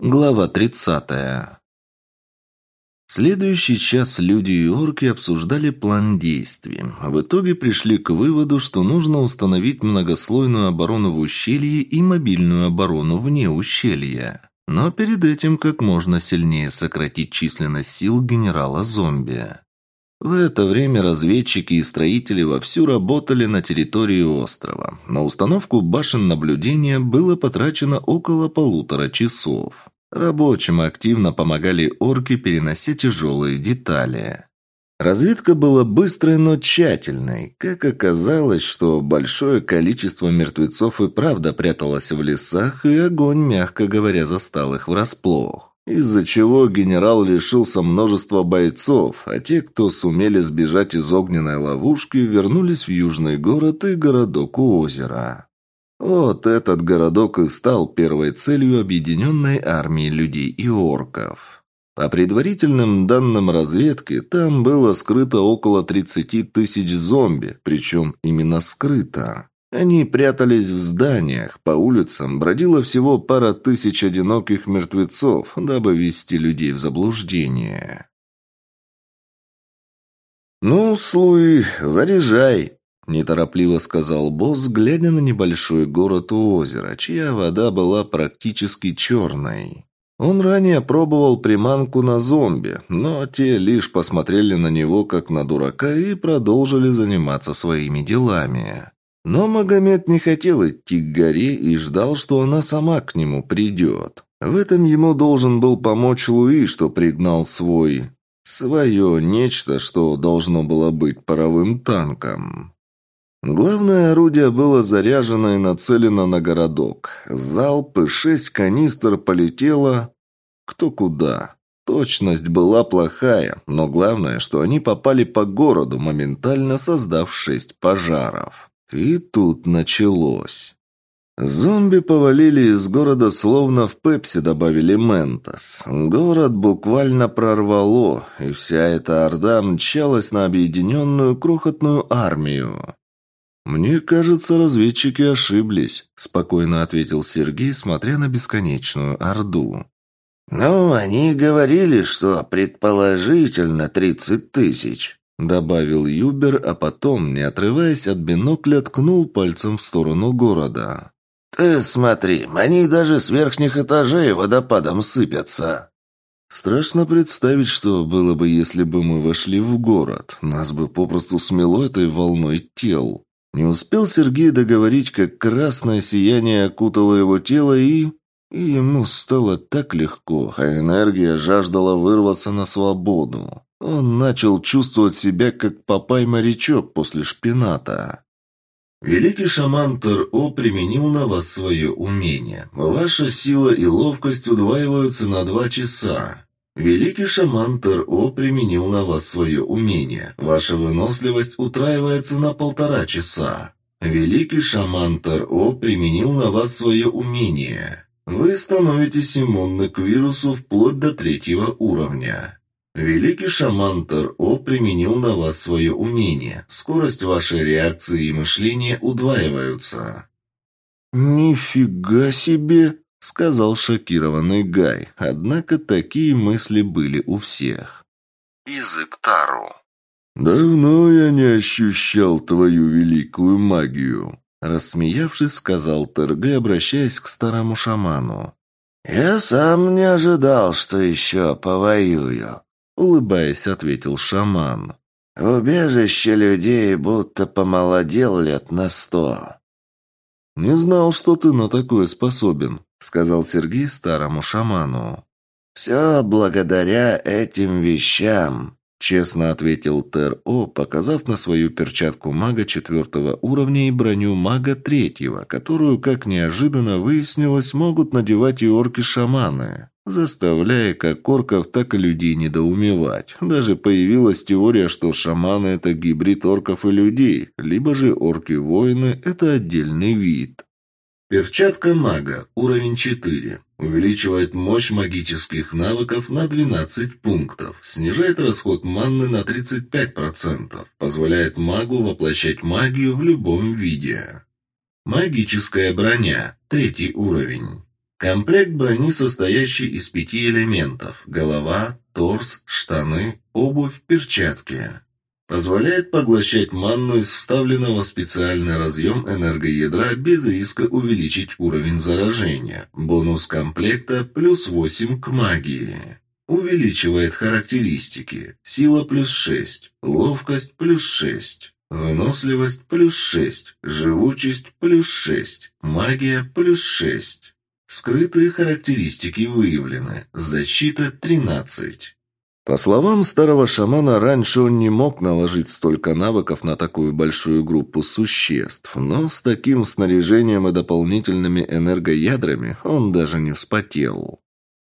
Глава 30. Следующий час люди и орки обсуждали план действий. В итоге пришли к выводу, что нужно установить многослойную оборону в ущелье и мобильную оборону вне ущелья. Но перед этим как можно сильнее сократить численность сил генерала-зомби. В это время разведчики и строители вовсю работали на территории острова. На установку башен наблюдения было потрачено около полутора часов. Рабочим активно помогали орки переносить тяжелые детали. Разведка была быстрой, но тщательной. Как оказалось, что большое количество мертвецов и правда пряталось в лесах, и огонь, мягко говоря, застал их врасплох из-за чего генерал лишился множества бойцов, а те, кто сумели сбежать из огненной ловушки, вернулись в южный город и городок у озера. Вот этот городок и стал первой целью объединенной армии людей и орков. По предварительным данным разведки, там было скрыто около 30 тысяч зомби, причем именно скрыто. Они прятались в зданиях, по улицам бродила всего пара тысяч одиноких мертвецов, дабы ввести людей в заблуждение. «Ну, Слуи, заряжай!» – неторопливо сказал босс, глядя на небольшой город у озера, чья вода была практически черной. Он ранее пробовал приманку на зомби, но те лишь посмотрели на него как на дурака и продолжили заниматься своими делами. Но Магомед не хотел идти к горе и ждал, что она сама к нему придет. В этом ему должен был помочь Луи, что пригнал свой... Свое нечто, что должно было быть паровым танком. Главное орудие было заряжено и нацелено на городок. Залп и шесть канистр полетело... Кто куда. Точность была плохая, но главное, что они попали по городу, моментально создав шесть пожаров. И тут началось. Зомби повалили из города, словно в Пепси добавили Ментос. Город буквально прорвало, и вся эта орда мчалась на объединенную крохотную армию. «Мне кажется, разведчики ошиблись», – спокойно ответил Сергей, смотря на бесконечную орду. «Ну, они говорили, что предположительно тридцать тысяч», Добавил Юбер, а потом, не отрываясь от бинокля, ткнул пальцем в сторону города. «Ты смотри, они даже с верхних этажей водопадом сыпятся». Страшно представить, что было бы, если бы мы вошли в город. Нас бы попросту смело этой волной тел. Не успел Сергей договорить, как красное сияние окутало его тело и... И ему стало так легко, а энергия жаждала вырваться на свободу. Он начал чувствовать себя как папай-морячок после шпината. Великий шаман Тер-О применил на вас свое умение. Ваша сила и ловкость удваиваются на два часа. Великий шаман Тер-О применил на вас свое умение. Ваша выносливость утраивается на полтора часа. Великий шаман Тер-О применил на вас свое умение. Вы становитесь иммунны к вирусу вплоть до третьего уровня. Великий шаман Тер-О применил на вас свое умение. Скорость вашей реакции и мышления удваиваются. «Нифига себе!» — сказал шокированный Гай. Однако такие мысли были у всех. Язык Тару. «Давно я не ощущал твою великую магию», — рассмеявшись, сказал Терге, обращаясь к старому шаману. «Я сам не ожидал, что еще повоюю», улыбаясь, ответил шаман. «Убежище людей будто помолодел лет на сто». «Не знал, что ты на такое способен», — сказал Сергей старому шаману. «Все благодаря этим вещам», Честно ответил Тер-О, показав на свою перчатку мага четвертого уровня и броню мага третьего, которую, как неожиданно выяснилось, могут надевать и орки-шаманы, заставляя как орков, так и людей недоумевать. Даже появилась теория, что шаманы – это гибрид орков и людей, либо же орки-воины – это отдельный вид. Перчатка мага, уровень 4. Увеличивает мощь магических навыков на 12 пунктов. Снижает расход манны на 35%. Позволяет магу воплощать магию в любом виде. Магическая броня, третий уровень. Комплект брони, состоящий из пяти элементов – голова, торс, штаны, обувь, перчатки. Позволяет поглощать манну из вставленного в специальный разъем энергоядра без риска увеличить уровень заражения. Бонус комплекта плюс 8 к магии. Увеличивает характеристики. Сила плюс 6, ловкость плюс 6, выносливость плюс 6, живучесть плюс 6, магия плюс 6. Скрытые характеристики выявлены. Защита 13. По словам старого шамана, раньше он не мог наложить столько навыков на такую большую группу существ, но с таким снаряжением и дополнительными энергоядрами он даже не вспотел.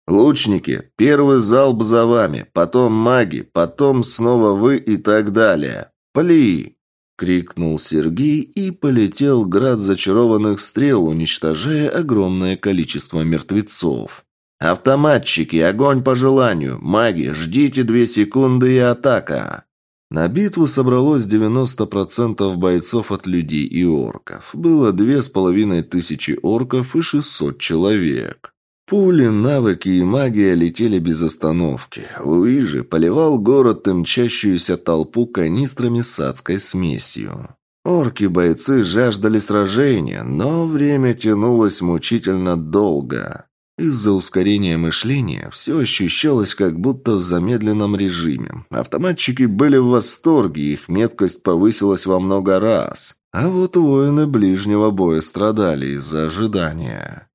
«Лучники, первый залп за вами, потом маги, потом снова вы и так далее. Пли!» — крикнул Сергей и полетел град зачарованных стрел, уничтожая огромное количество мертвецов. «Автоматчики, огонь по желанию! Маги, ждите две секунды и атака!» На битву собралось 90% бойцов от людей и орков. Было две с половиной тысячи орков и 600 человек. Пули, навыки и магия летели без остановки. Луижи поливал город и мчащуюся толпу канистрами с адской смесью. Орки-бойцы жаждали сражения, но время тянулось мучительно долго. Из-за ускорения мышления все ощущалось как будто в замедленном режиме. Автоматчики были в восторге, их меткость повысилась во много раз. А вот воины ближнего боя страдали из-за ожидания.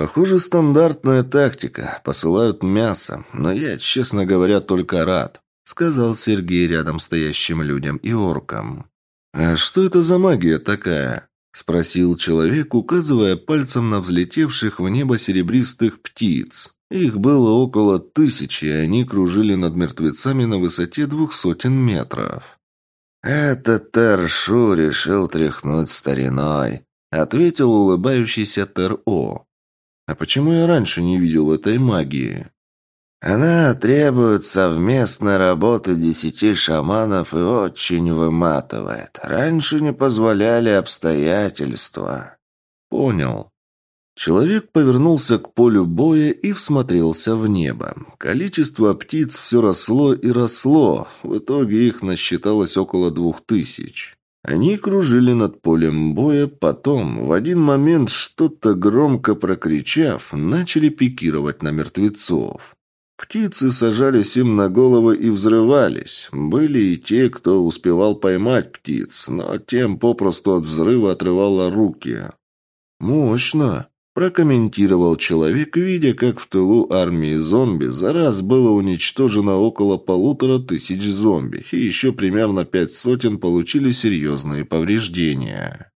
Похоже, стандартная тактика. Посылают мясо. Но я, честно говоря, только рад, сказал Сергей рядом стоящим людям и оркам. А что это за магия такая? — спросил человек, указывая пальцем на взлетевших в небо серебристых птиц. Их было около тысячи, и они кружили над мертвецами на высоте двух сотен метров. «Это Тершу решил тряхнуть стариной», — ответил улыбающийся Тер-О. «А почему я раньше не видел этой магии?» Она требует совместной работы десяти шаманов и очень выматывает. Раньше не позволяли обстоятельства. Понял. Человек повернулся к полю боя и всмотрелся в небо. Количество птиц все росло и росло. В итоге их насчиталось около двух тысяч. Они кружили над полем боя, потом, в один момент, что-то громко прокричав, начали пикировать на мертвецов. Птицы сажались им на головы и взрывались. Были и те, кто успевал поймать птиц, но тем попросту от взрыва отрывало руки. «Мощно», – прокомментировал человек, видя, как в тылу армии зомби за раз было уничтожено около полутора тысяч зомби, и еще примерно пять сотен получили серьезные повреждения.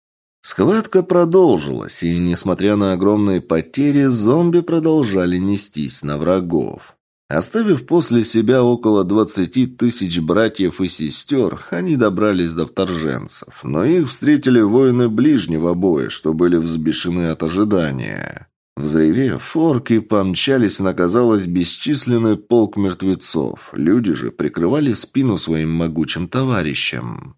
Схватка продолжилась, и, несмотря на огромные потери, зомби продолжали нестись на врагов. Оставив после себя около двадцати тысяч братьев и сестер, они добрались до вторженцев, но их встретили воины ближнего боя, что были взбешены от ожидания. Взревев, орки помчались на, казалось, бесчисленный полк мертвецов. Люди же прикрывали спину своим могучим товарищам.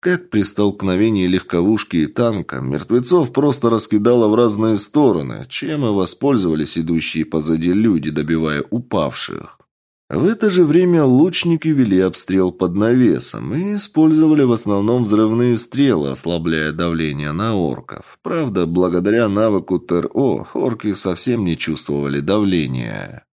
Как при столкновении легковушки и танка, мертвецов просто раскидало в разные стороны, чем и воспользовались идущие позади люди, добивая упавших. В это же время лучники вели обстрел под навесом и использовали в основном взрывные стрелы, ослабляя давление на орков. Правда, благодаря навыку ТРО, орки совсем не чувствовали давления.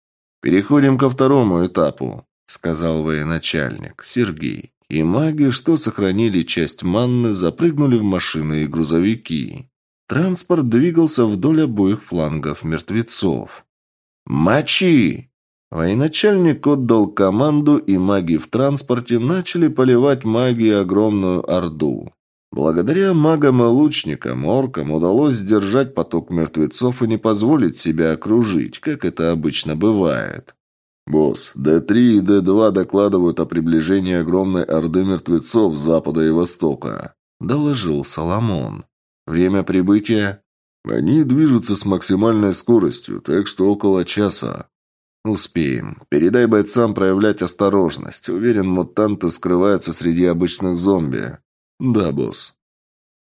«Переходим ко второму этапу», — сказал военачальник Сергей и маги, что сохранили часть манны, запрыгнули в машины и грузовики. Транспорт двигался вдоль обоих флангов мертвецов. «Мочи!» Военачальник отдал команду, и маги в транспорте начали поливать магией огромную орду. Благодаря магам и лучникам, оркам удалось сдержать поток мертвецов и не позволить себя окружить, как это обычно бывает. «Босс, Д-3 и Д-2 докладывают о приближении огромной орды мертвецов с запада и востока», – доложил Соломон. «Время прибытия?» «Они движутся с максимальной скоростью, так что около часа». «Успеем. Передай бойцам проявлять осторожность. Уверен, мутанты скрываются среди обычных зомби». «Да, босс».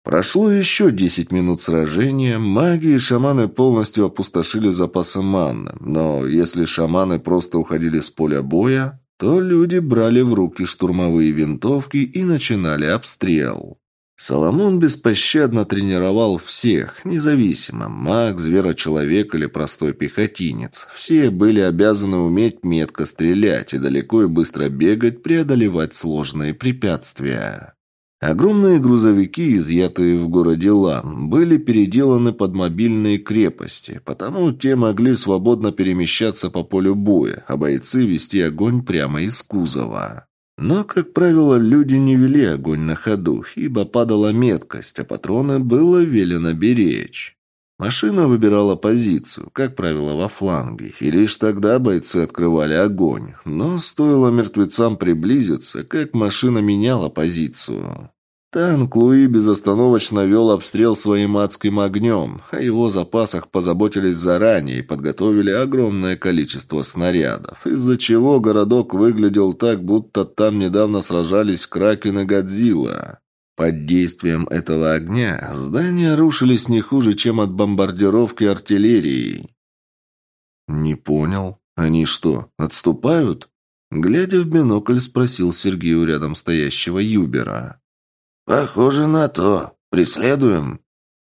Прошло еще десять минут сражения, маги и шаманы полностью опустошили запасы манны, но если шаманы просто уходили с поля боя, то люди брали в руки штурмовые винтовки и начинали обстрел. Соломон беспощадно тренировал всех, независимо, маг, зверочеловек или простой пехотинец. Все были обязаны уметь метко стрелять и далеко и быстро бегать, преодолевать сложные препятствия. Огромные грузовики, изъятые в городе Лан, были переделаны под мобильные крепости, потому те могли свободно перемещаться по полю боя, а бойцы вести огонь прямо из кузова. Но, как правило, люди не вели огонь на ходу, ибо падала меткость, а патроны было велено беречь. Машина выбирала позицию, как правило, во фланге, и лишь тогда бойцы открывали огонь. Но стоило мертвецам приблизиться, как машина меняла позицию. Танк Луи безостановочно вел обстрел своим адским огнем, о его запасах позаботились заранее и подготовили огромное количество снарядов, из-за чего городок выглядел так, будто там недавно сражались Кракен и Годзилла. Под действием этого огня здания рушились не хуже, чем от бомбардировки артиллерии. «Не понял. Они что, отступают?» Глядя в бинокль, спросил Сергею рядом стоящего Юбера. «Похоже на то. Преследуем?»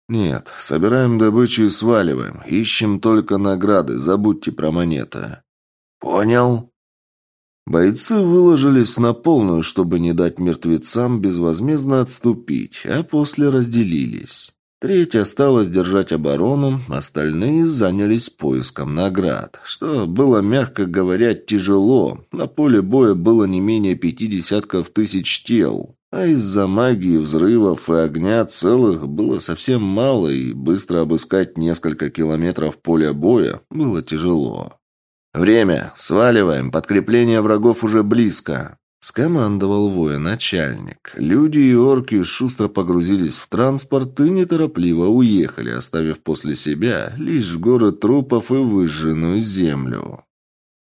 «Нет, собираем добычу и сваливаем. Ищем только награды, забудьте про монеты». «Понял». Бойцы выложились на полную, чтобы не дать мертвецам безвозмездно отступить, а после разделились. Треть осталась держать оборону, остальные занялись поиском наград, что было, мягко говоря, тяжело. На поле боя было не менее пяти десятков тысяч тел. А из-за магии, взрывов и огня целых было совсем мало, и быстро обыскать несколько километров поля боя было тяжело. «Время! Сваливаем! Подкрепление врагов уже близко!» Скомандовал военачальник. Люди и орки шустро погрузились в транспорт и неторопливо уехали, оставив после себя лишь горы трупов и выжженную землю.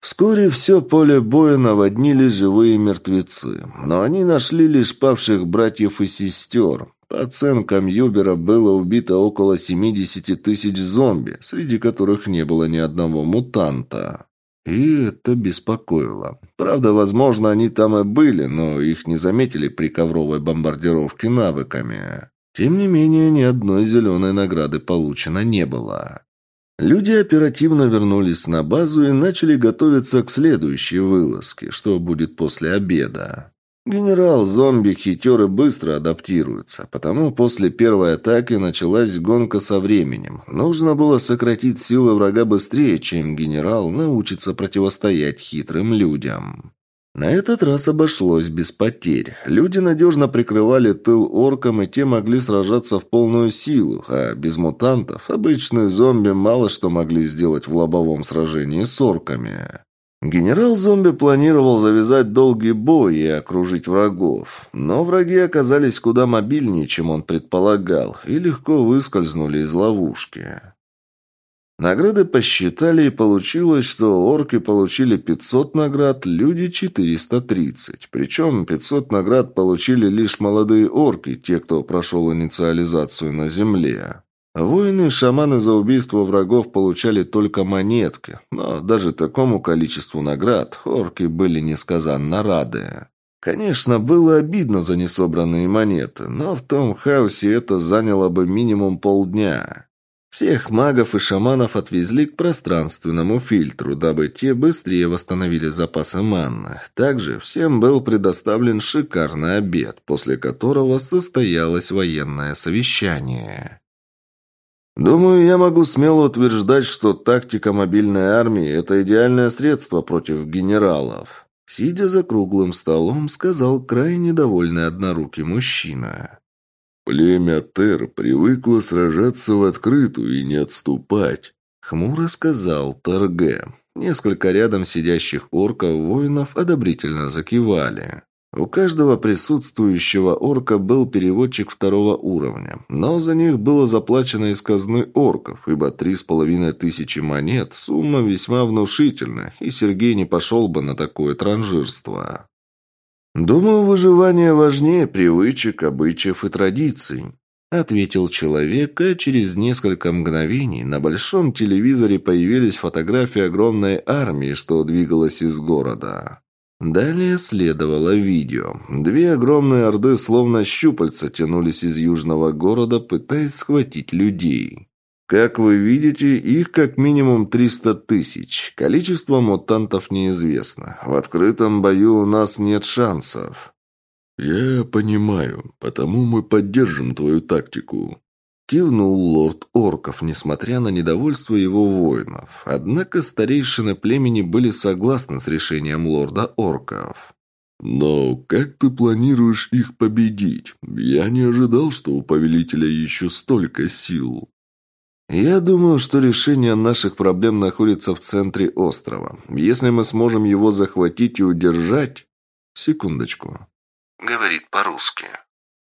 Вскоре все поле боя наводнили живые мертвецы, но они нашли лишь павших братьев и сестер. По оценкам Юбера было убито около 70 тысяч зомби, среди которых не было ни одного мутанта. И это беспокоило. Правда, возможно, они там и были, но их не заметили при ковровой бомбардировке навыками. Тем не менее, ни одной зеленой награды получено не было. Люди оперативно вернулись на базу и начали готовиться к следующей вылазке, что будет после обеда. Генерал-зомби хитеры быстро адаптируются, потому после первой атаки началась гонка со временем. Нужно было сократить силы врага быстрее, чем генерал научится противостоять хитрым людям. На этот раз обошлось без потерь. Люди надежно прикрывали тыл оркам, и те могли сражаться в полную силу, а без мутантов обычные зомби мало что могли сделать в лобовом сражении с орками. Генерал-зомби планировал завязать долгий бой и окружить врагов, но враги оказались куда мобильнее, чем он предполагал, и легко выскользнули из ловушки. Награды посчитали, и получилось, что орки получили 500 наград, люди 430. Причем 500 наград получили лишь молодые орки, те, кто прошел инициализацию на земле. Воины и шаманы за убийство врагов получали только монетки, но даже такому количеству наград орки были несказанно рады. Конечно, было обидно за несобранные монеты, но в том хаосе это заняло бы минимум полдня. Всех магов и шаманов отвезли к пространственному фильтру, дабы те быстрее восстановили запасы манны. Также всем был предоставлен шикарный обед, после которого состоялось военное совещание. Думаю, я могу смело утверждать, что тактика мобильной армии – это идеальное средство против генералов. Сидя за круглым столом, сказал крайне довольный однорукий мужчина. «Племя Тер привыкло сражаться в открытую и не отступать», — хмуро сказал Тарге. Несколько рядом сидящих орков-воинов одобрительно закивали. У каждого присутствующего орка был переводчик второго уровня, но за них было заплачено из казны орков, ибо три с половиной тысячи монет – сумма весьма внушительная, и Сергей не пошел бы на такое транжирство. «Думаю, выживание важнее привычек, обычаев и традиций», ответил человек, а через несколько мгновений на большом телевизоре появились фотографии огромной армии, что двигалась из города. Далее следовало видео. Две огромные орды, словно щупальца, тянулись из южного города, пытаясь схватить людей. Как вы видите, их как минимум 300 тысяч. Количество мутантов неизвестно. В открытом бою у нас нет шансов. «Я понимаю, потому мы поддержим твою тактику», Кивнул лорд Орков, несмотря на недовольство его воинов. Однако старейшины племени были согласны с решением лорда Орков. «Но как ты планируешь их победить? Я не ожидал, что у повелителя еще столько сил». «Я думаю, что решение наших проблем находится в центре острова. Если мы сможем его захватить и удержать...» «Секундочку». Говорит по-русски.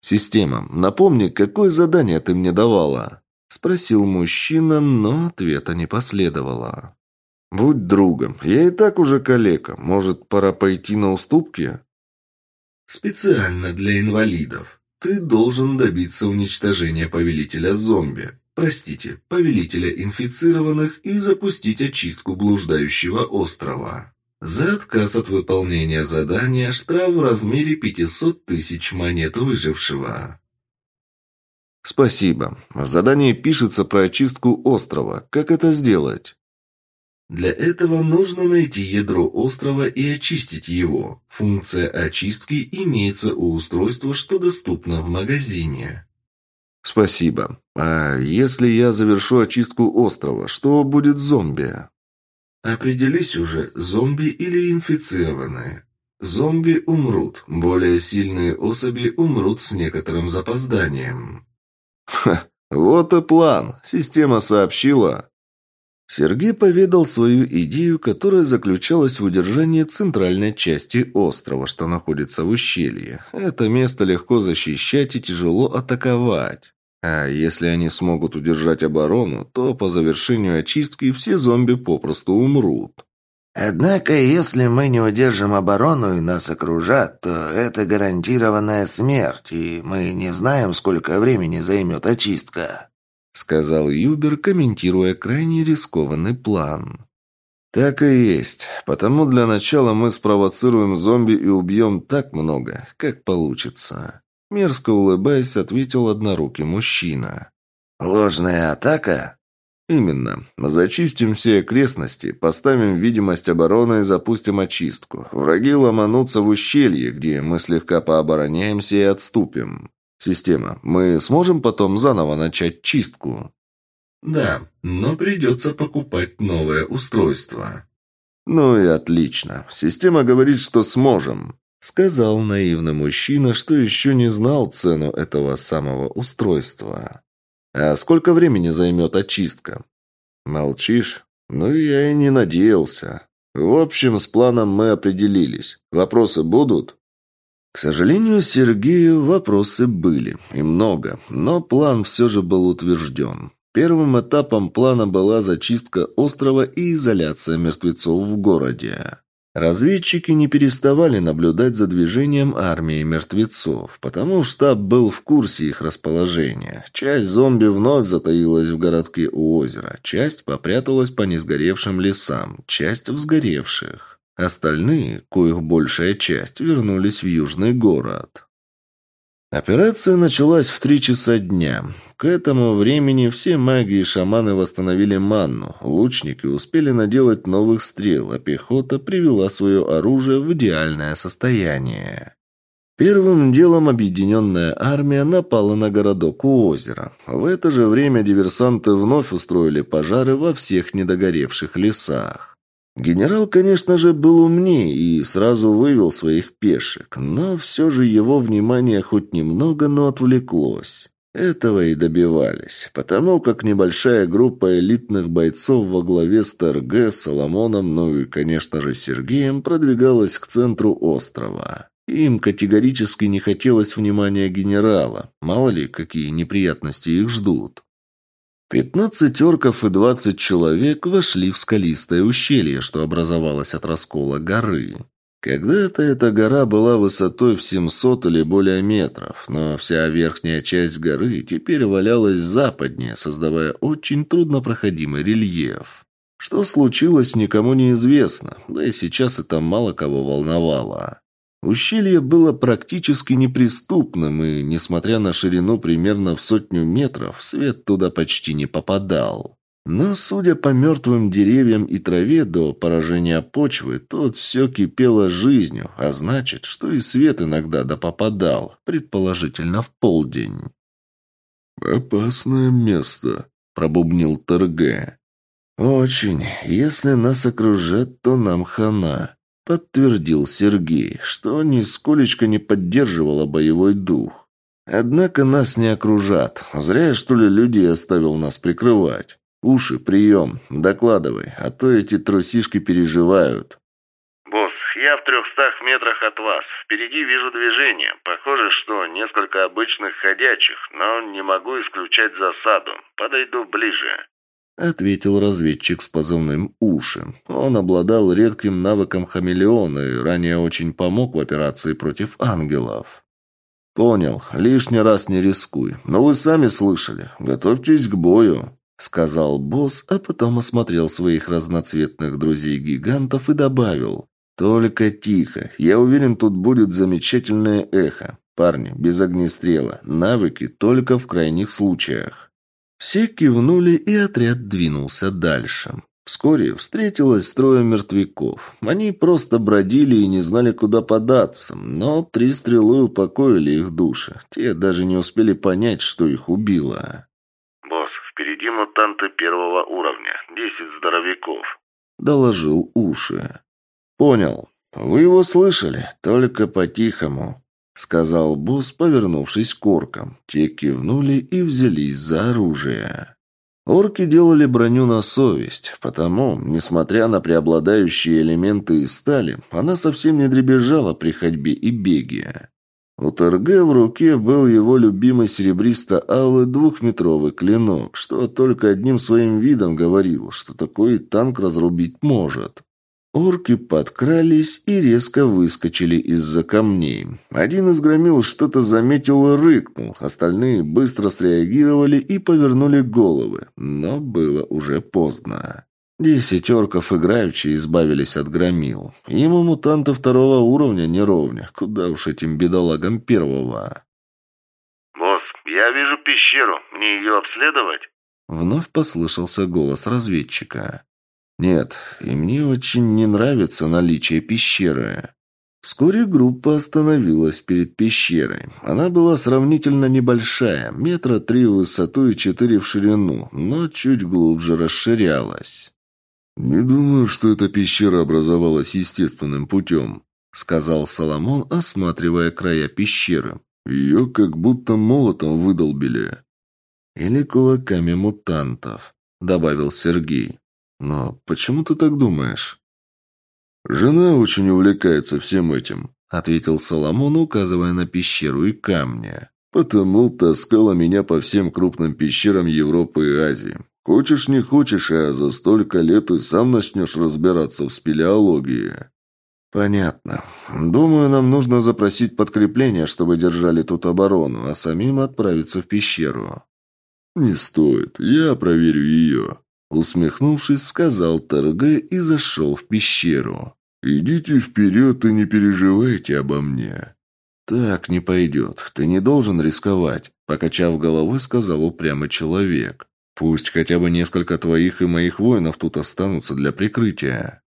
«Система, напомни, какое задание ты мне давала?» Спросил мужчина, но ответа не последовало. «Будь другом. Я и так уже калека. Может, пора пойти на уступки?» «Специально для инвалидов. Ты должен добиться уничтожения повелителя зомби. Простите, повелителя инфицированных и запустить очистку блуждающего острова». За отказ от выполнения задания штраф в размере 500 тысяч монет выжившего. Спасибо. Задание пишется про очистку острова. Как это сделать? Для этого нужно найти ядро острова и очистить его. Функция очистки имеется у устройства, что доступно в магазине. Спасибо. А если я завершу очистку острова, что будет с зомби? Определись уже, зомби или инфицированные. Зомби умрут, более сильные особи умрут с некоторым запозданием. Ха, вот и план. Система сообщила. Сергей поведал свою идею, которая заключалась в удержании центральной части острова, что находится в ущелье. Это место легко защищать и тяжело атаковать. А если они смогут удержать оборону, то по завершению очистки все зомби попросту умрут. Однако, если мы не удержим оборону и нас окружат, то это гарантированная смерть, и мы не знаем, сколько времени займет очистка», — сказал Юбер, комментируя крайне рискованный план. «Так и есть. Потому для начала мы спровоцируем зомби и убьем так много, как получится. Мерзко улыбаясь, ответил однорукий мужчина. «Ложная атака?» «Именно. Зачистим все окрестности, поставим видимость обороны и запустим очистку. Враги ломанутся в ущелье, где мы слегка пообороняемся и отступим. Система, мы сможем потом заново начать чистку?» «Да, но придется покупать новое устройство». «Ну и отлично. Система говорит, что сможем. Сказал наивный мужчина, что еще не знал цену этого самого устройства. «А сколько времени займет очистка?» «Молчишь? Ну, я и не надеялся. В общем, с планом мы определились. Вопросы будут?» К сожалению, Сергею вопросы были, и много, но план все же был утвержден. Первым этапом плана была зачистка острова и изоляция мертвецов в городе. Разведчики не переставали наблюдать за движением армии мертвецов, потому штаб был в курсе их расположения. Часть зомби вновь затаилась в городке у озера, часть попряталась по несгоревшим лесам, часть в сгоревших. Остальные, коих большая часть, вернулись в южный город. Операция началась в три часа дня. К этому времени все маги и шаманы восстановили манну, лучники успели наделать новых стрел, а пехота привела свое оружие в идеальное состояние. Первым делом объединенная армия напала на городок у озера. В это же время диверсанты вновь устроили пожары во всех недогоревших лесах. Генерал, конечно же, был умнее и сразу вывел своих пешек, но все же его внимание хоть немного, но отвлеклось. Этого и добивались, потому как небольшая группа элитных бойцов во главе с ТРГ, Соломоном, ну и, конечно же, Сергеем продвигалась к центру острова. Им категорически не хотелось внимания генерала, мало ли, какие неприятности их ждут. Пятнадцать орков и двадцать человек вошли в скалистое ущелье, что образовалось от раскола горы. Когда-то эта гора была высотой в 700 или более метров, но вся верхняя часть горы теперь валялась западнее, создавая очень труднопроходимый рельеф. Что случилось, никому не известно, да и сейчас это мало кого волновало. Ущелье было практически неприступным, и, несмотря на ширину примерно в сотню метров, свет туда почти не попадал. Но, судя по мертвым деревьям и траве до поражения почвы, тут все кипело жизнью, а значит, что и свет иногда да попадал, предположительно в полдень. «Опасное место», — пробубнил ТРГ. «Очень. Если нас окружат, то нам хана», — подтвердил Сергей, что нисколечко не поддерживало боевой дух. «Однако нас не окружат. Зря, что ли, люди оставил нас прикрывать». «Уши, прием. Докладывай, а то эти трусишки переживают». «Босс, я в трехстах метрах от вас. Впереди вижу движение. Похоже, что несколько обычных ходячих, но не могу исключать засаду. Подойду ближе». Ответил разведчик с позывным «Уши». Он обладал редким навыком хамелеона и ранее очень помог в операции против ангелов. «Понял. Лишний раз не рискуй. Но вы сами слышали. Готовьтесь к бою». — сказал босс, а потом осмотрел своих разноцветных друзей-гигантов и добавил. «Только тихо. Я уверен, тут будет замечательное эхо. Парни, без огнестрела. Навыки только в крайних случаях». Все кивнули, и отряд двинулся дальше. Вскоре встретилось трое мертвяков. Они просто бродили и не знали, куда податься, но три стрелы упокоили их души. Те даже не успели понять, что их убило. «Босс, впереди мутанты первого уровня. Десять здоровяков», — доложил уши. «Понял. Вы его слышали, только по-тихому», — сказал босс, повернувшись к оркам. Те кивнули и взялись за оружие. Орки делали броню на совесть, потому, несмотря на преобладающие элементы из стали, она совсем не дребезжала при ходьбе и беге. У ТРГ в руке был его любимый серебристо-алый двухметровый клинок, что только одним своим видом говорил, что такой танк разрубить может. Орки подкрались и резко выскочили из-за камней. Один из громил что-то заметил и рыкнул, остальные быстро среагировали и повернули головы, но было уже поздно. Десять орков играючи избавились от громил. Ему мутанты второго уровня не ровня. Куда уж этим бедолагам первого. «Босс, я вижу пещеру. Мне ее обследовать?» Вновь послышался голос разведчика. «Нет, и мне очень не нравится наличие пещеры». Вскоре группа остановилась перед пещерой. Она была сравнительно небольшая, метра три в высоту и четыре в ширину, но чуть глубже расширялась. «Не думаю, что эта пещера образовалась естественным путем», сказал Соломон, осматривая края пещеры. «Ее как будто молотом выдолбили». «Или кулаками мутантов», добавил Сергей. «Но почему ты так думаешь?» «Жена очень увлекается всем этим», ответил Соломон, указывая на пещеру и камни. «Потому таскала меня по всем крупным пещерам Европы и Азии. Хочешь, не хочешь, а за столько лет и сам начнешь разбираться в спелеологии. Понятно. Думаю, нам нужно запросить подкрепление, чтобы держали тут оборону, а самим отправиться в пещеру. Не стоит, я проверю ее. Усмехнувшись, сказал Торге и зашел в пещеру. «Идите вперед и не переживайте обо мне». «Так не пойдет. Ты не должен рисковать», — покачав головой, сказал упрямый человек. Пусть хотя бы несколько твоих и моих воинов тут останутся для прикрытия».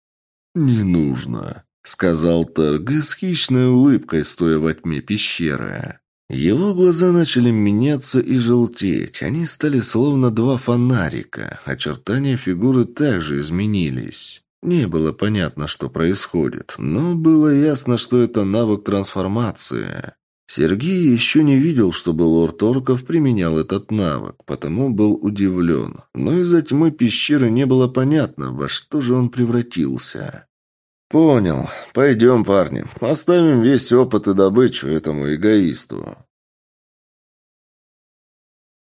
«Не нужно», — сказал Тарге с хищной улыбкой, стоя во тьме пещеры. Его глаза начали меняться и желтеть. Они стали словно два фонарика. Очертания фигуры также изменились. Не было понятно, что происходит, но было ясно, что это навык трансформации. Сергей еще не видел, чтобы лорд Орков применял этот навык, потому был удивлен. Но из-за тьмы пещеры не было понятно, во что же он превратился. «Понял. Пойдем, парни. Оставим весь опыт и добычу этому эгоисту».